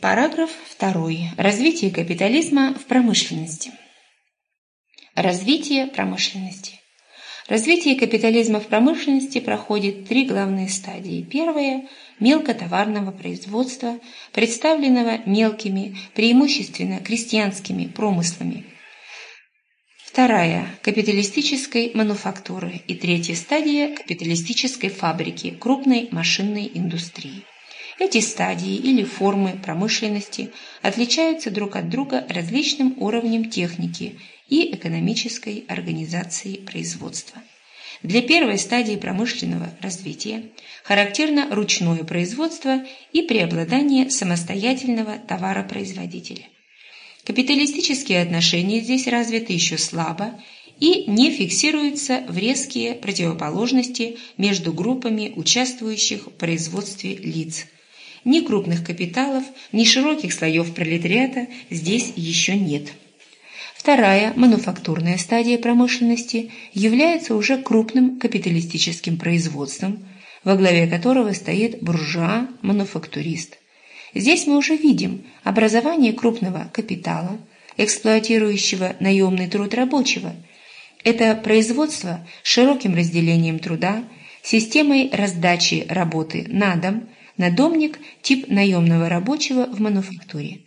Параграф 2. Развитие капитализма в промышленности. Развитие промышленности. Развитие капитализма в промышленности проходит три главные стадии. Первая – мелкотоварного производства, представленного мелкими, преимущественно крестьянскими промыслами. Вторая – капиталистической мануфактуры. И третья стадия – капиталистической фабрики, крупной машинной индустрии. Эти стадии или формы промышленности отличаются друг от друга различным уровнем техники и экономической организации производства. Для первой стадии промышленного развития характерно ручное производство и преобладание самостоятельного товаропроизводителя. Капиталистические отношения здесь развиты еще слабо и не фиксируются в резкие противоположности между группами участвующих в производстве лиц – ни крупных капиталов, ни широких слоев пролетариата здесь еще нет. Вторая, мануфактурная стадия промышленности, является уже крупным капиталистическим производством, во главе которого стоит буржуа-мануфактурист. Здесь мы уже видим образование крупного капитала, эксплуатирующего наемный труд рабочего. Это производство с широким разделением труда, системой раздачи работы на дом – надомник – тип наемного рабочего в мануфактуре.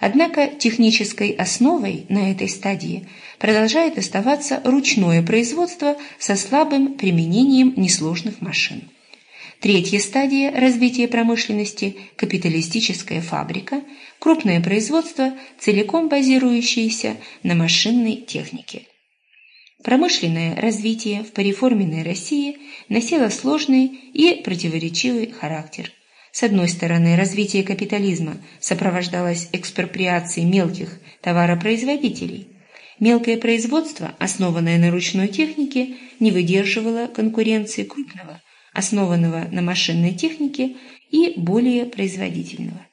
Однако технической основой на этой стадии продолжает оставаться ручное производство со слабым применением несложных машин. Третья стадия развития промышленности – капиталистическая фабрика, крупное производство, целиком базирующееся на машинной технике. Промышленное развитие в пореформенной России носило сложный и противоречивый характер – с одной стороны, развитие капитализма сопровождалось экспроприацией мелких товаропроизводителей. Мелкое производство, основанное на ручной технике, не выдерживало конкуренции крупного, основанного на машинной технике и более производительного.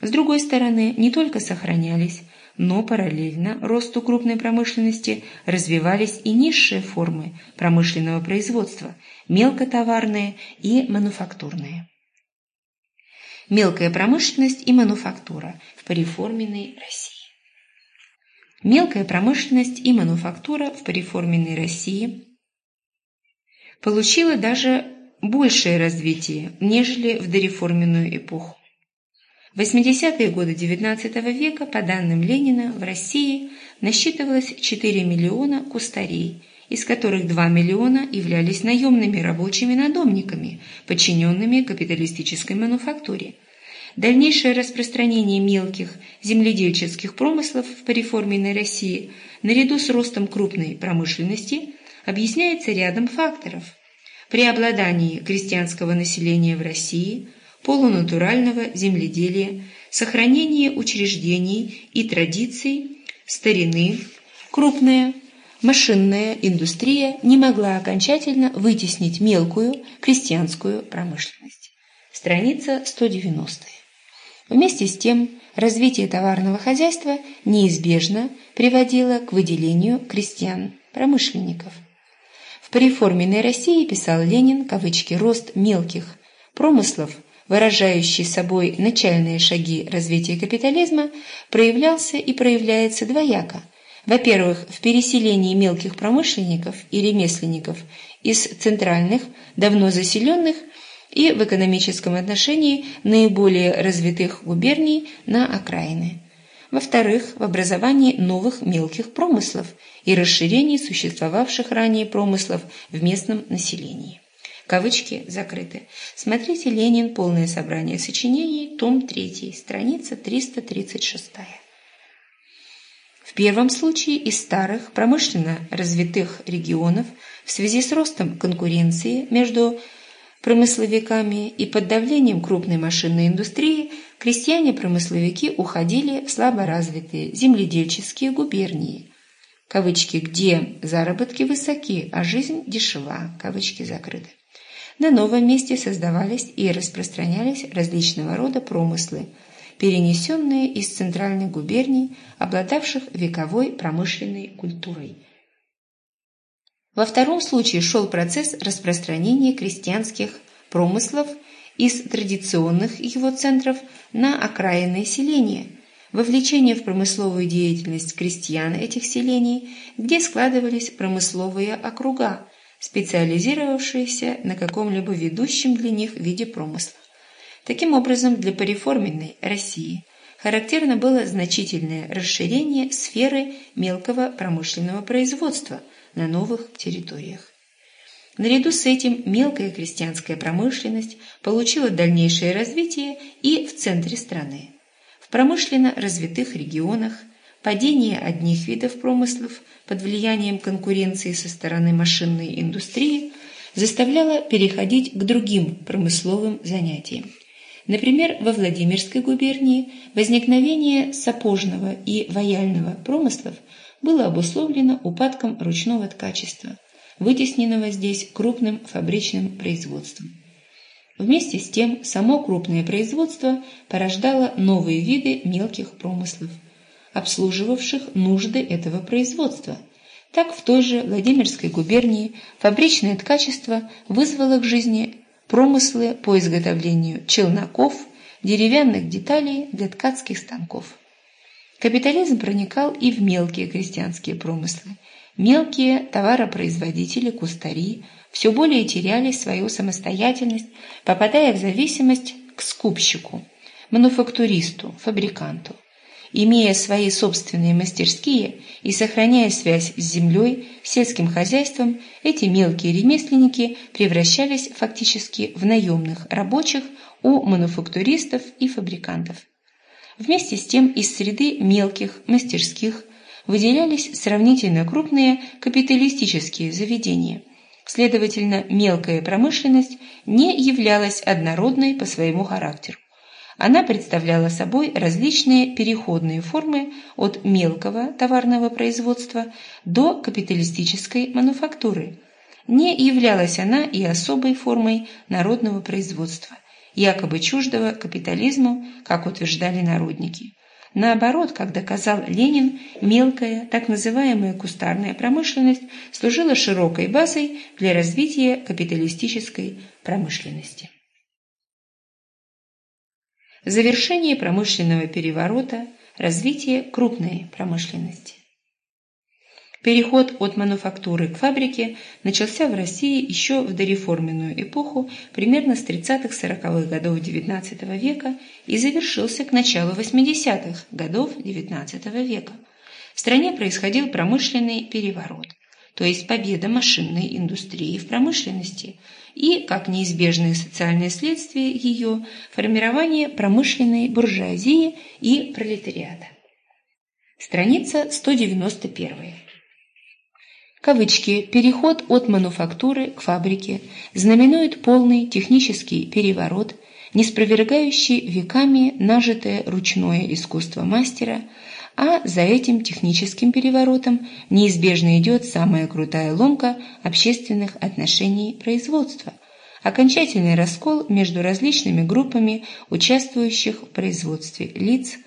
С другой стороны, не только сохранялись, но параллельно росту крупной промышленности развивались и низшие формы промышленного производства, мелкотоварные и мануфактурные мелкая промышленность и мануфактура в пореформенной России. Мелкая промышленность и мануфактура в пореформенной России получила даже большее развитие, нежели в дореформенную эпоху. В 80-е годы XIX века, по данным Ленина, в России насчитывалось 4 миллиона кустарей, из которых 2 миллиона являлись наемными рабочими надомниками, подчиненными капиталистической мануфактуре. Дальнейшее распространение мелких земледельческих промыслов в пореформенной России наряду с ростом крупной промышленности объясняется рядом факторов. Преобладание крестьянского населения в России, полунатурального земледелия, сохранение учреждений и традиций, старины, крупная машинная индустрия не могла окончательно вытеснить мелкую крестьянскую промышленность. Страница 190. Вместе с тем, развитие товарного хозяйства неизбежно приводило к выделению крестьян-промышленников. В пореформенной России, писал Ленин, кавычки, рост мелких промыслов, выражающий собой начальные шаги развития капитализма, проявлялся и проявляется двояко. Во-первых, в переселении мелких промышленников и ремесленников из центральных, давно заселенных – и в экономическом отношении наиболее развитых губерний на окраины. Во-вторых, в образовании новых мелких промыслов и расширении существовавших ранее промыслов в местном населении. Кавычки закрыты. Смотрите «Ленин. Полное собрание сочинений», том 3, страница 336. В первом случае из старых промышленно развитых регионов в связи с ростом конкуренции между промысловиками и под давлением крупной машинной индустрии крестьяне-промысловики уходили в слаборазвитые земледельческие губернии, кавычки, где заработки высоки, а жизнь дешева, кавычки закрыты. На новом месте создавались и распространялись различного рода промыслы, перенесенные из центральных губерний, обладавших вековой промышленной культурой – во втором случае шел процесс распространения крестьянских промыслов из традиционных его центров на окраинные селения, вовлечение в промысловую деятельность крестьян этих селений, где складывались промысловые округа, специализировавшиеся на каком-либо ведущем для них виде промысла. Таким образом, для пореформенной России характерно было значительное расширение сферы мелкого промышленного производства на новых территориях. Наряду с этим мелкая крестьянская промышленность получила дальнейшее развитие и в центре страны. В промышленно развитых регионах падение одних видов промыслов под влиянием конкуренции со стороны машинной индустрии заставляло переходить к другим промысловым занятиям. Например, во Владимирской губернии возникновение сапожного и ваяльного промыслов было обусловлено упадком ручного ткачества – вытесненного здесь крупным фабричным производством. Вместе с тем, само крупное производство порождало новые виды мелких промыслов, обслуживавших нужды этого производства. Так в той же Владимирской губернии фабричное ткачество вызвало к жизни промыслы по изготовлению челноков, деревянных деталей для ткацких станков. Капитализм проникал и в мелкие крестьянские промыслы – Мелкие товаропроизводители, кустари все более теряли свою самостоятельность, попадая в зависимость к скупщику, мануфактуристу, фабриканту. Имея свои собственные мастерские и сохраняя связь с землей, сельским хозяйством, эти мелкие ремесленники превращались фактически в наемных рабочих у мануфактуристов и фабрикантов. Вместе с тем из среды мелких мастерских выделялись сравнительно крупные капиталистические заведения. Следовательно, мелкая промышленность не являлась однородной по своему характеру. Она представляла собой различные переходные формы от мелкого товарного производства до капиталистической мануфактуры. Не являлась она и особой формой народного производства, якобы чуждого капитализму, как утверждали народники. Наоборот, как доказал Ленин, мелкая, так называемая кустарная промышленность служила широкой базой для развития капиталистической промышленности. Завершение промышленного переворота, развитие крупной промышленности. Переход от мануфактуры к фабрике начался в России еще в дореформенную эпоху, примерно с 30-40-х годов XIX века и завершился к началу 80-х годов XIX века. В стране происходил промышленный переворот, то есть победа машинной индустрии в промышленности и, как неизбежное социальное следствие ее, формирование промышленной буржуазии и пролетариата. Страница 191 кавычки, переход от мануфактуры к фабрике знаменует полный технический переворот, не спровергающий веками нажитое ручное искусство мастера, а за этим техническим переворотом неизбежно идет самая крутая ломка общественных отношений производства, окончательный раскол между различными группами участвующих в производстве лиц,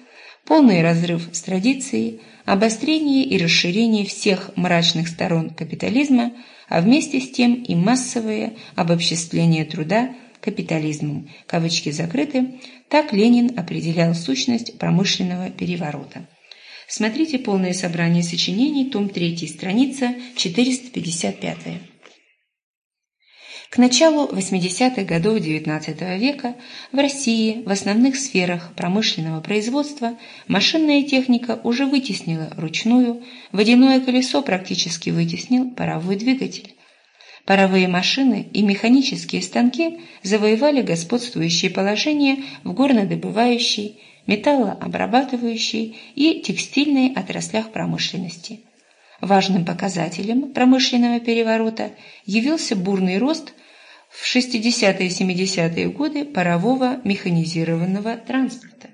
полный разрыв с традицией, обострение и расширение всех мрачных сторон капитализма, а вместе с тем и массовое обобществление труда капитализмом, кавычки закрыты, так Ленин определял сущность промышленного переворота. Смотрите полное собрание сочинений, том 3, страница 455. К началу 80-х годов XIX века в России в основных сферах промышленного производства машинная техника уже вытеснила ручную, водяное колесо практически вытеснил паровой двигатель. Паровые машины и механические станки завоевали господствующее положение в горнодобывающей, металлообрабатывающей и текстильной отраслях промышленности. Важным показателем промышленного переворота явился бурный рост в 60-е и 70-е годы парового механизированного транспорта.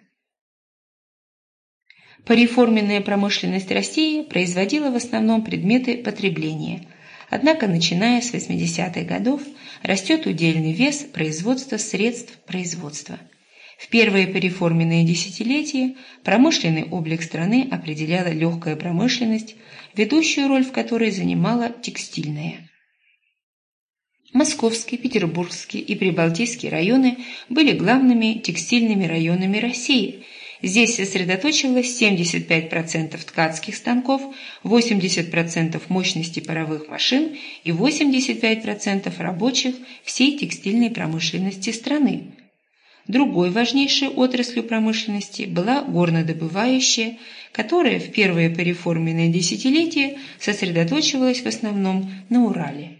Пореформенная промышленность России производила в основном предметы потребления, однако начиная с 80-х годов растет удельный вес производства средств производства. В первые пореформенные десятилетия промышленный облик страны определяла легкая промышленность, ведущую роль в которой занимала текстильная. Московский, Петербургский и Прибалтийский районы были главными текстильными районами России. Здесь сосредоточилось 75% ткацких станков, 80% мощности паровых машин и 85% рабочих всей текстильной промышленности страны. Другой важнейшей отраслью промышленности была горнодобывающая, которая в первое пореформенное десятилетие сосредоточивалась в основном на Урале.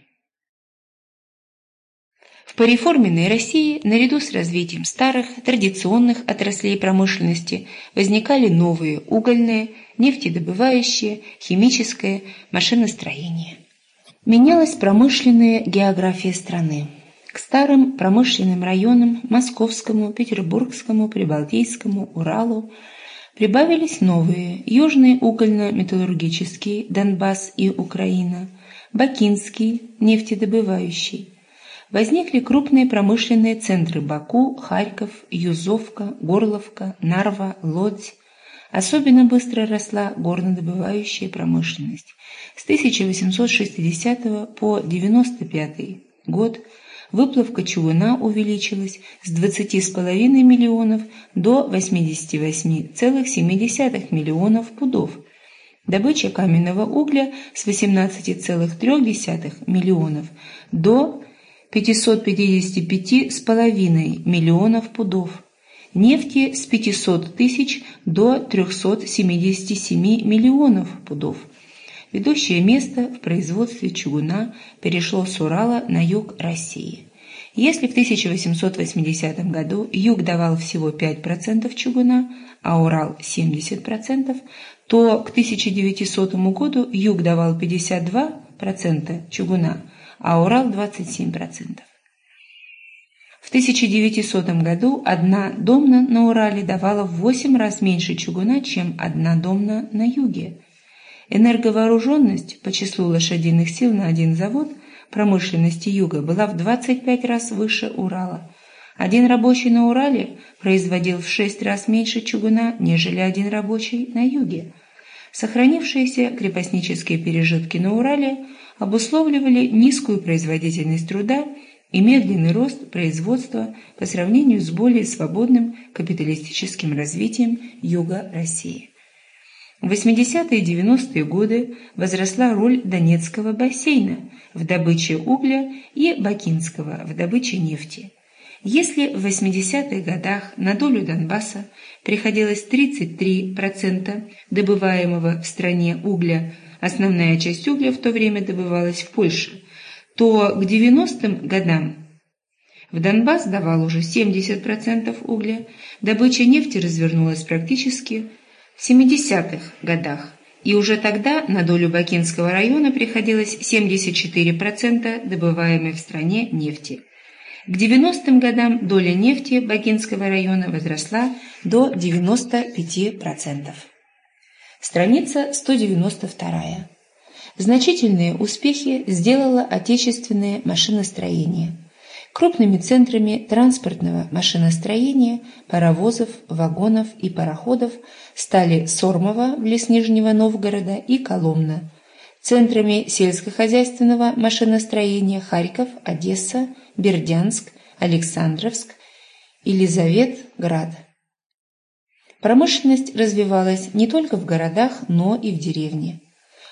В пореформенной России, наряду с развитием старых, традиционных отраслей промышленности, возникали новые угольные, нефтедобывающие, химическое, машиностроение. Менялась промышленная география страны. К старым промышленным районам Московскому, Петербургскому, Прибалтийскому, Уралу прибавились новые – Южный угольно-металлургический, Донбасс и Украина, Бакинский, нефтедобывающий, возникли крупные промышленные центры Баку, Харьков, Юзовка, Горловка, Нарва, Лодзь. Особенно быстро росла горнодобывающая промышленность. С 1860 по 1995 год выплавка чугуна увеличилась с 20,5 миллионов до 88,7 миллионов пудов. Добыча каменного угля с 18,3 миллионов до 555,5 миллионов пудов, нефти с 500 тысяч до 377 миллионов пудов. Ведущее место в производстве чугуна перешло с Урала на юг России. Если в 1880 году юг давал всего 5% чугуна, а Урал 70%, то к 1900 году юг давал 52% чугуна, а Урал 27%. В 1900 году одна домна на Урале давала в 8 раз меньше чугуна, чем одна домна на юге. Энерговооруженность по числу лошадиных сил на один завод промышленности юга была в 25 раз выше Урала. Один рабочий на Урале производил в 6 раз меньше чугуна, нежели один рабочий на юге. Сохранившиеся крепостнические пережитки на Урале обусловливали низкую производительность труда и медленный рост производства по сравнению с более свободным капиталистическим развитием юга России. В 80-е и 90-е годы возросла роль Донецкого бассейна в добыче угля и Бакинского в добыче нефти. Если в 80-х годах на долю Донбасса приходилось 33% добываемого в стране угля, основная часть угля в то время добывалась в Польше, то к 90-м годам в Донбасс давал уже 70% угля, добыча нефти развернулась практически 70-х годах, и уже тогда на долю Бакинского района приходилось 74% добываемой в стране нефти. К 90-м годам доля нефти Бакинского района возросла до 95%. Страница 192. Значительные успехи сделало отечественное машиностроение. Крупными центрами транспортного машиностроения, паровозов, вагонов и пароходов стали Сормово близ Нижнего Новгорода и Коломна. Центрами сельскохозяйственного машиностроения Харьков, Одесса, Бердянск, Александровск, Елизаветград. Промышленность развивалась не только в городах, но и в деревне.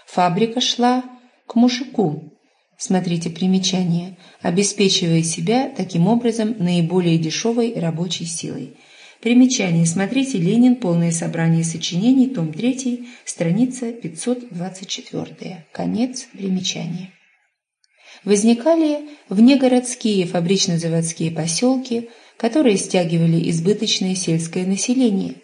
Фабрика шла к мужику, смотрите примечание, обеспечивая себя таким образом наиболее дешевой рабочей силой. Примечание. Смотрите Ленин. Полное собрание сочинений. Том 3. Страница 524. Конец примечания возникали внегородские фабрично-заводские поселки, которые стягивали избыточное сельское население.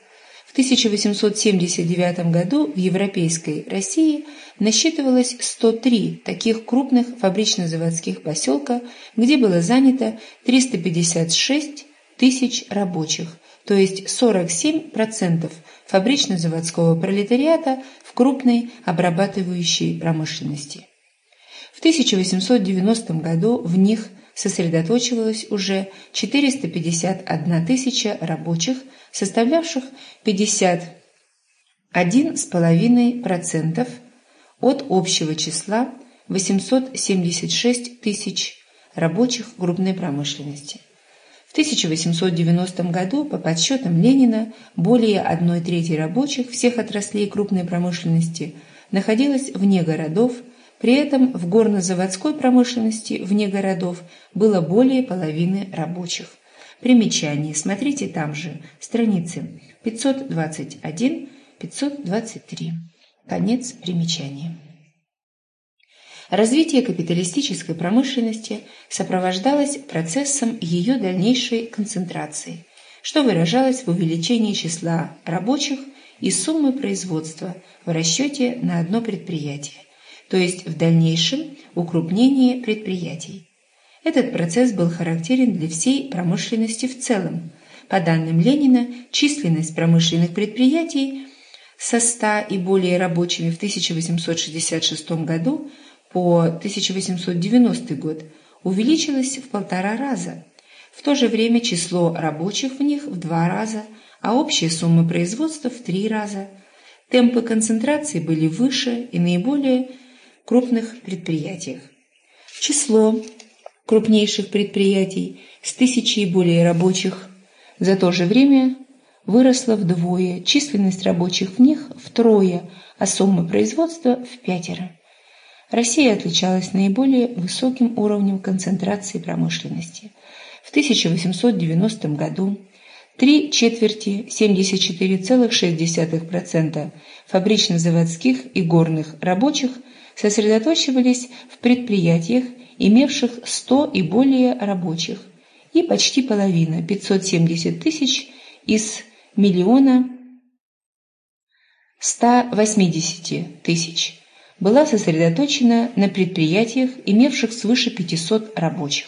В 1879 году в Европейской России насчитывалось 103 таких крупных фабрично-заводских поселка, где было занято 356 тысяч рабочих, то есть 47% фабрично-заводского пролетариата в крупной обрабатывающей промышленности. В 1890 году в них сосредоточивалось уже 451 тысяча рабочих, составлявших 51,5% от общего числа 876 тысяч рабочих крупной промышленности. В 1890 году, по подсчетам Ленина, более одной трети рабочих всех отраслей крупной промышленности находилось вне городов, при этом в горно-заводской промышленности вне городов было более половины рабочих. Примечание. Смотрите там же. Страницы 521-523. Конец примечания. Развитие капиталистической промышленности сопровождалось процессом ее дальнейшей концентрации, что выражалось в увеличении числа рабочих и суммы производства в расчете на одно предприятие, то есть в дальнейшем укрупнении предприятий. Этот процесс был характерен для всей промышленности в целом. По данным Ленина, численность промышленных предприятий со 100 и более рабочими в 1866 году по 1890 год увеличилась в полтора раза. В то же время число рабочих в них в два раза, а общая сумма производства в три раза. Темпы концентрации были выше и наиболее крупных предприятиях. Число крупнейших предприятий с тысячей более рабочих за то же время выросло вдвое, численность рабочих в них втрое, а сумма производства в пятеро. Россия отличалась наиболее высоким уровнем концентрации промышленности. В 1890 году три четверти 74,6% фабрично-заводских и горных рабочих сосредоточивались в предприятиях, имевших 100 и более рабочих, и почти половина, 570 тысяч из миллиона 180 тысяч, была сосредоточена на предприятиях, имевших свыше 500 рабочих.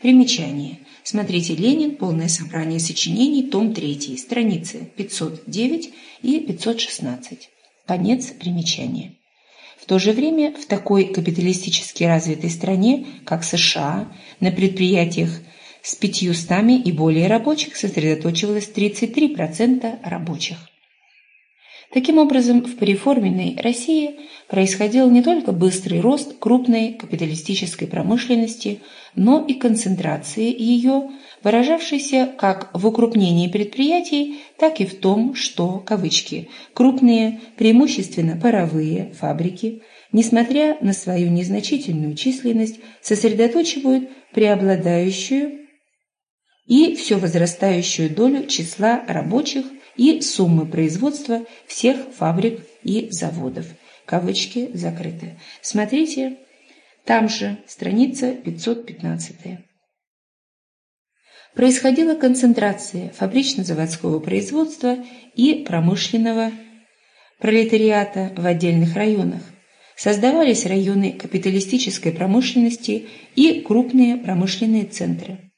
Примечание. Смотрите «Ленин. Полное собрание сочинений. Том 3. Страницы 509 и 516». Конец примечания. В то же время в такой капиталистически развитой стране, как США, на предприятиях с 500 и более рабочих сосредоточивалось 33% рабочих. Таким образом, в переформенной России происходил не только быстрый рост крупной капиталистической промышленности, но и концентрация ее, выражавшейся как в укрупнении предприятий, так и в том, что, кавычки, крупные, преимущественно паровые фабрики, несмотря на свою незначительную численность, сосредоточивают преобладающую и все возрастающую долю числа рабочих и суммы производства всех фабрик и заводов. Кавычки закрыты. Смотрите, там же страница 515. Происходила концентрация фабрично-заводского производства и промышленного пролетариата в отдельных районах. Создавались районы капиталистической промышленности и крупные промышленные центры.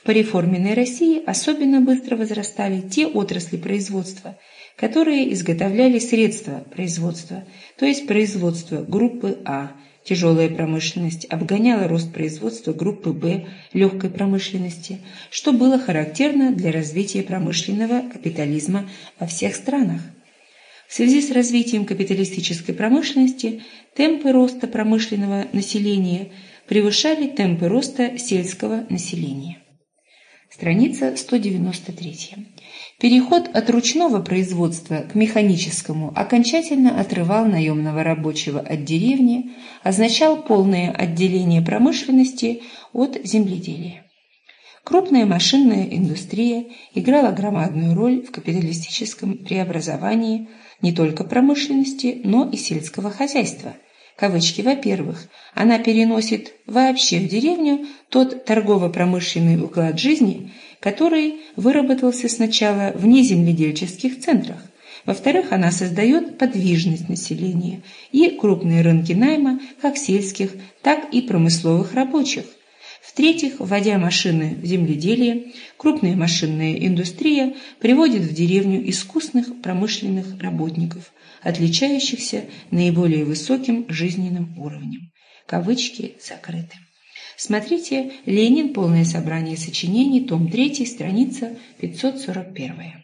В пореформенной России особенно быстро возрастали те отрасли производства, которые изготовляли средства производства, то есть производство группы А, тяжелая промышленность, обгоняла рост производства группы Б, легкой промышленности, что было характерно для развития промышленного капитализма во всех странах. В связи с развитием капиталистической промышленности темпы роста промышленного населения превышали темпы роста сельского населения. Страница 193. Переход от ручного производства к механическому окончательно отрывал наемного рабочего от деревни, означал полное отделение промышленности от земледелия. Крупная машинная индустрия играла громадную роль в капиталистическом преобразовании не только промышленности, но и сельского хозяйства – кавычки, во-первых, она переносит вообще в деревню тот торгово-промышленный уклад жизни, который выработался сначала в неземледельческих центрах. Во-вторых, она создает подвижность населения и крупные рынки найма как сельских, так и промысловых рабочих. В-третьих, вводя машины в земледелие, крупная машинная индустрия приводит в деревню искусных промышленных работников, отличающихся наиболее высоким жизненным уровнем. Кавычки закрыты. Смотрите «Ленин. Полное собрание сочинений. Том 3. Страница 541».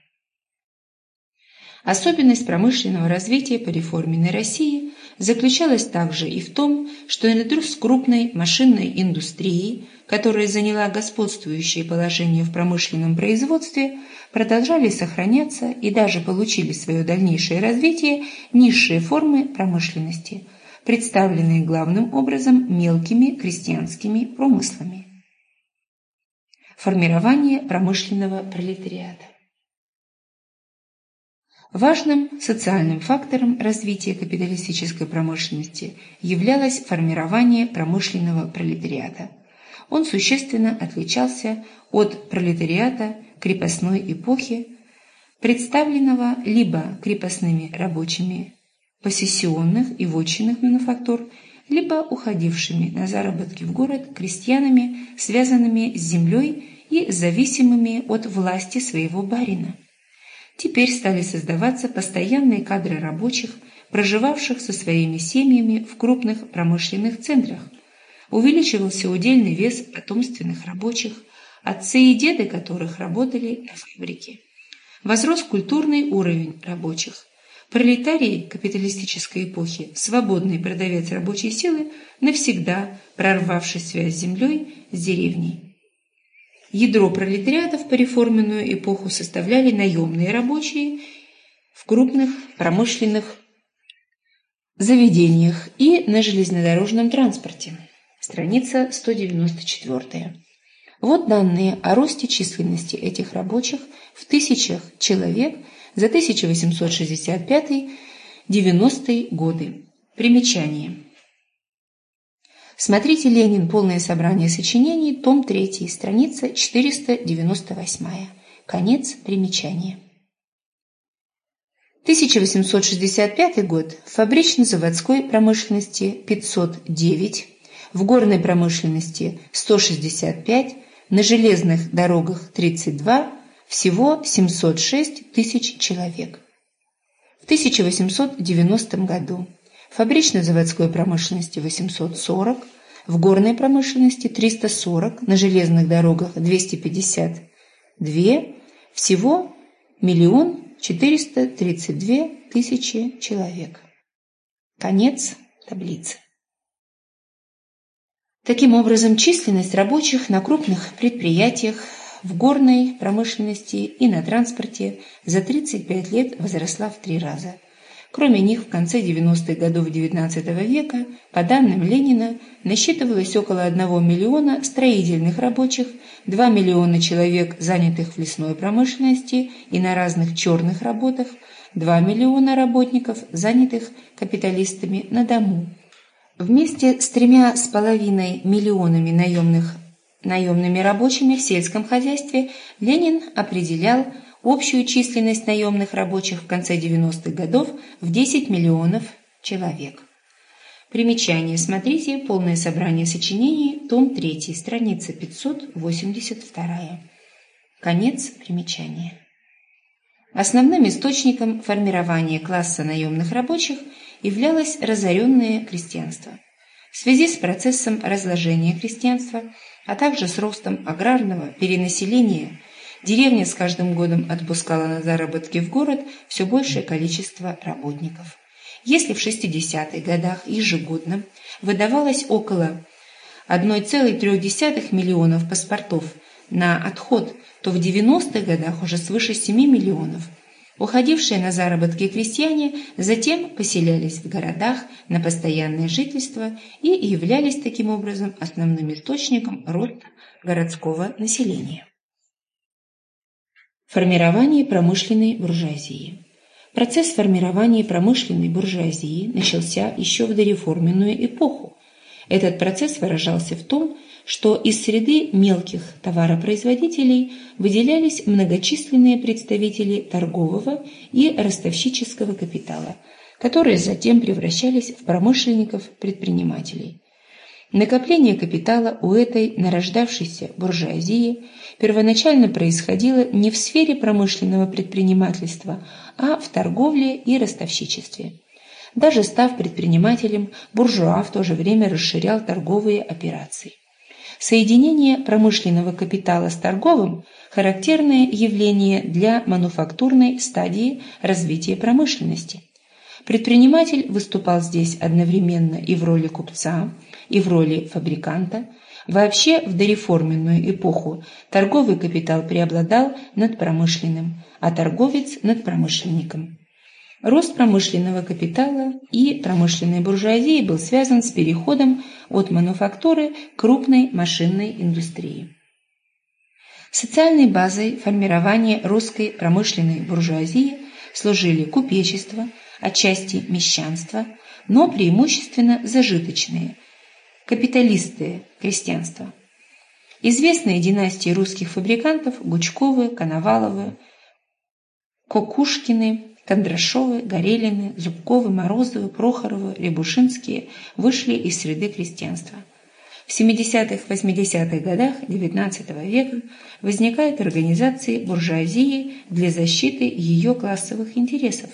Особенность промышленного развития по реформенной России заключалась также и в том, что наряду с крупной машинной индустрией, которая заняла господствующее положение в промышленном производстве, продолжали сохраняться и даже получили свое дальнейшее развитие низшие формы промышленности, представленные главным образом мелкими крестьянскими промыслами. Формирование промышленного пролетариата Важным социальным фактором развития капиталистической промышленности являлось формирование промышленного пролетариата. Он существенно отличался от пролетариата крепостной эпохи, представленного либо крепостными рабочими посессионных и вотчинных мануфактур, либо уходившими на заработки в город крестьянами, связанными с землей и зависимыми от власти своего барина. Теперь стали создаваться постоянные кадры рабочих, проживавших со своими семьями в крупных промышленных центрах. Увеличивался удельный вес потомственных рабочих, отцы и деды которых работали на фабрике. Возрос культурный уровень рабочих. Пролетарии капиталистической эпохи, свободный продавец рабочей силы, навсегда прорвавший связь с землей, с деревней. Ядро пролетариата в переформенную эпоху составляли наемные рабочие в крупных промышленных заведениях и на железнодорожном транспорте. Страница 194. Вот данные о росте численности этих рабочих в тысячах человек за 1865-90 годы. Примечание. Смотрите «Ленин. Полное собрание сочинений», том 3, страница 498. Конец примечания. 1865 год. В фабрично-заводской промышленности 509, в горной промышленности 165, на железных дорогах 32, всего 706 тысяч человек. В 1890 году фабрично-заводской промышленности 840, в горной промышленности 340, на железных дорогах 252, всего миллион 432 тысячи человек. Конец таблицы. Таким образом, численность рабочих на крупных предприятиях, в горной промышленности и на транспорте за 35 лет возросла в три раза – Кроме них, в конце 90-х годов XIX века, по данным Ленина, насчитывалось около 1 миллиона строительных рабочих, 2 миллиона человек, занятых в лесной промышленности и на разных черных работах, 2 миллиона работников, занятых капиталистами на дому. Вместе с тремя с половиной миллионами наемных, наемными рабочими в сельском хозяйстве Ленин определял общую численность наемных рабочих в конце 90-х годов в 10 миллионов человек. Примечание. Смотрите полное собрание сочинений, том 3, страница 582. Конец примечания. Основным источником формирования класса наемных рабочих являлось разоренное крестьянство. В связи с процессом разложения крестьянства, а также с ростом аграрного перенаселения Деревня с каждым годом отпускала на заработки в город все большее количество работников. Если в 60-х годах ежегодно выдавалось около 1,3 миллионов паспортов на отход, то в 90-х годах уже свыше 7 миллионов. Уходившие на заработки крестьяне затем поселялись в городах на постоянное жительство и являлись таким образом основным источником роста городского населения. Формирование промышленной буржуазии. Процесс формирования промышленной буржуазии начался еще в дореформенную эпоху. Этот процесс выражался в том, что из среды мелких товаропроизводителей выделялись многочисленные представители торгового и ростовщического капитала, которые затем превращались в промышленников-предпринимателей. Накопление капитала у этой нарождавшейся буржуазии первоначально происходило не в сфере промышленного предпринимательства, а в торговле и ростовщичестве. Даже став предпринимателем, буржуа в то же время расширял торговые операции. Соединение промышленного капитала с торговым – характерное явление для мануфактурной стадии развития промышленности – Предприниматель выступал здесь одновременно и в роли купца, и в роли фабриканта. Вообще, в дореформенную эпоху торговый капитал преобладал над промышленным, а торговец над промышленником. Рост промышленного капитала и промышленной буржуазии был связан с переходом от мануфактуры к крупной машинной индустрии. Социальной базой формирования русской промышленной буржуазии служили купечество, отчасти мещанство, но преимущественно зажиточные, капиталисты крестьянства. Известные династии русских фабрикантов Гучковы, Коноваловы, Кокушкины, Кондрашовы, Горелины, Зубковы, Морозовы, Прохоровы, Рябушинские вышли из среды крестьянства. В 70-80-х годах XIX века возникают организации буржуазии для защиты ее классовых интересов.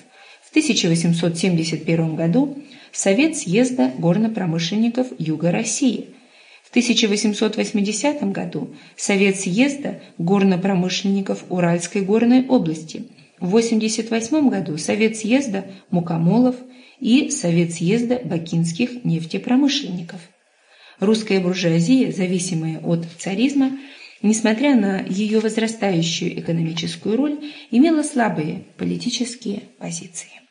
В 1871 году Совет съезда горнопромышленников Юга России. В 1880 году Совет съезда горнопромышленников Уральской горной области – в 1988 году Совет съезда Мукомолов и Совет съезда бакинских нефтепромышленников. Русская буржуазия, зависимая от царизма, несмотря на ее возрастающую экономическую роль, имела слабые политические позиции.